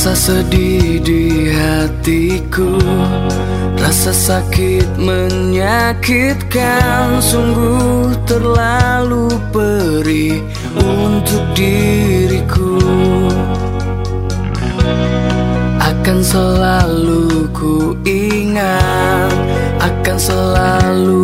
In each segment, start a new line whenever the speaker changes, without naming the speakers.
Rasa sedih di hatiku. Rasa sakit menyakitkan. Sungguh terlalu perih untuk diriku. Akan selalu ku ingat Akan selalu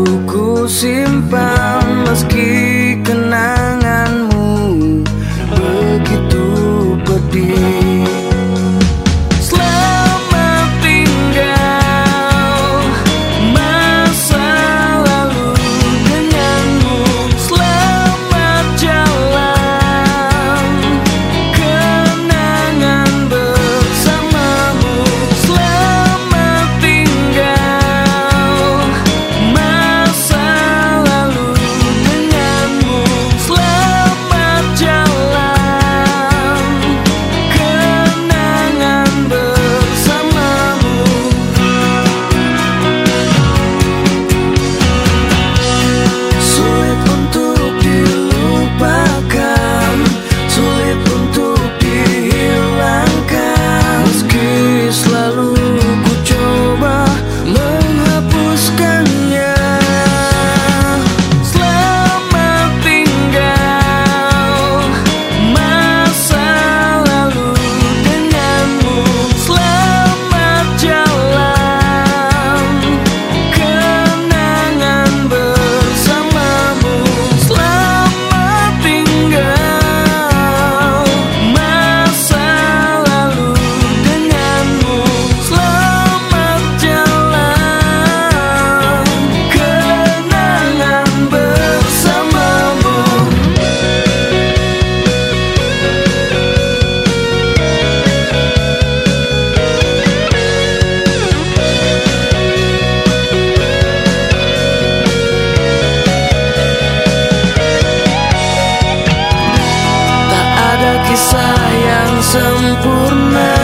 Sayang sempurna.